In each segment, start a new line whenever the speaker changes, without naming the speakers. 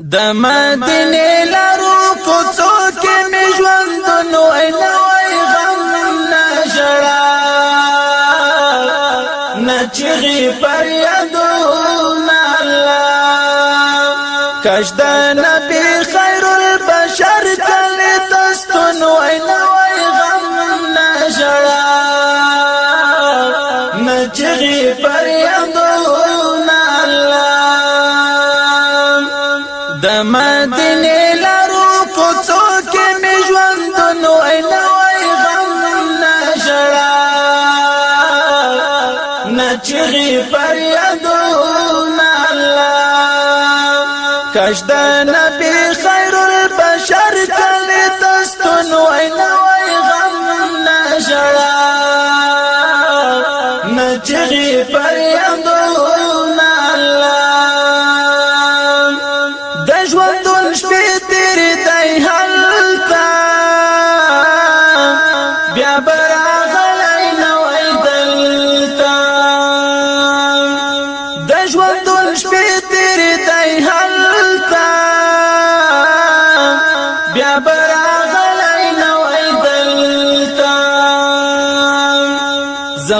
د مدینه لارو کوڅو کې می ژوند نو نوې غم نشړا نچغي پر یادو الله کښ د نبی خیر البشر کله تستون وای نوې غم نشړا نچغي مدینه لارو کوڅو کې می ژوند نو غم نچغي پر یادونه الله کښ د نبی خیر البشر کله تستون وای نوې غم نشړا نچغي پر یادونه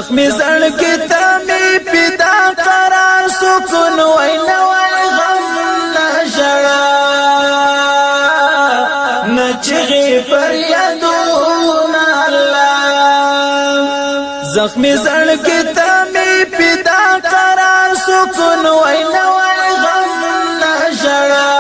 زخمی زړګي ته می پیدا قرار سکون وای نو غم نشړا نچغي پر یادونه الله زخمی زړګي ته می پیدا قرار سکون وای نو غم نشړا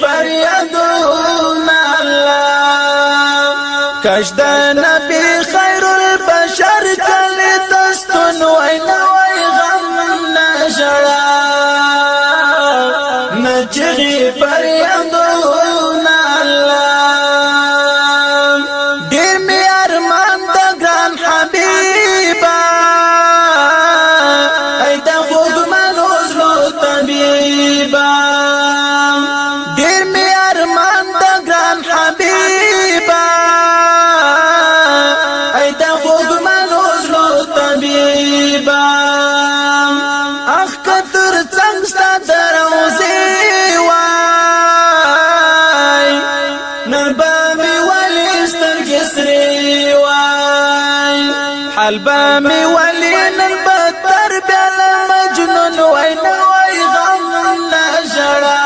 فریادونه الله. کښ د نبی حلبا می ولین البتر بیل مجنون وین وی غم نشڑا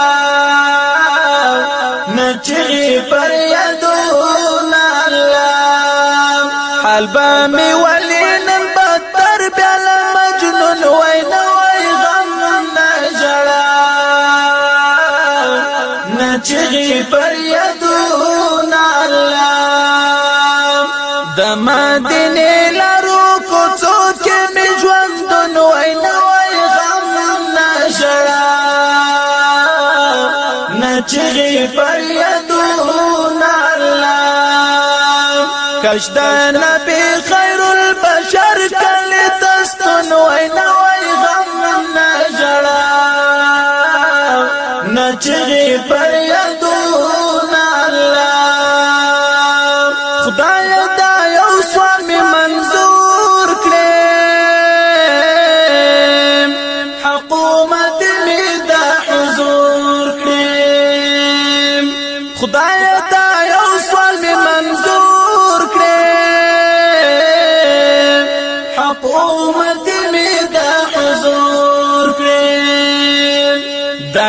نچغی پر یدون اللہ حلبا می ولین البتر بیل مجنون وین وی غم نشڑا نچغی پر یدون اللہ د مدینه لارو کوڅو کې می ژوند نو وای نه وای غم نشړا نچغي فریادو نارلا کشدا نبی خیر البشر کله تستون وای نه وای غم نشړا نچغي فریادو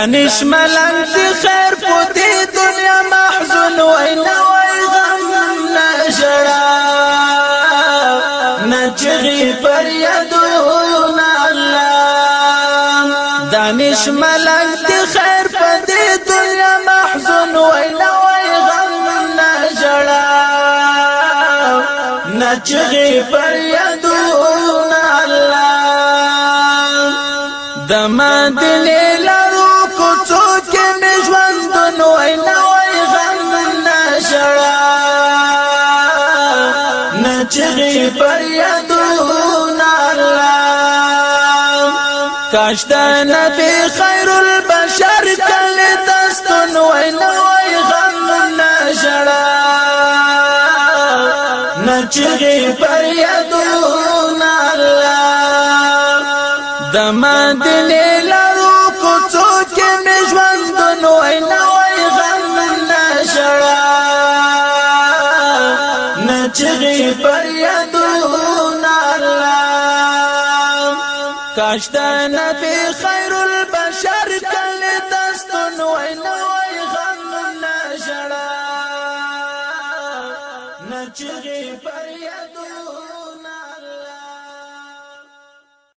دانش ملنګ د خیر په دې دنیا محزون وای نه وای غم نه ژړا نه چغې پر یادو نه الله دانش ملنګ د خیر په دې دنیا محزون وای نه وای غم نه ژړا نه چغې پر یادو نه الله دما دلیلا چغی پریدون اللہ۔ کاشتا نبی خیر البشر کل دستن وینوی غم نشڑا۔ نچغی پریدون اللہ۔ دمان دلی لرو کچو که میجوندن وینوی چغی پر یادونا اللہ کاشتا نبی خیر البشر کل دستن وینو ای غم نشڑا نچغی پر یادونا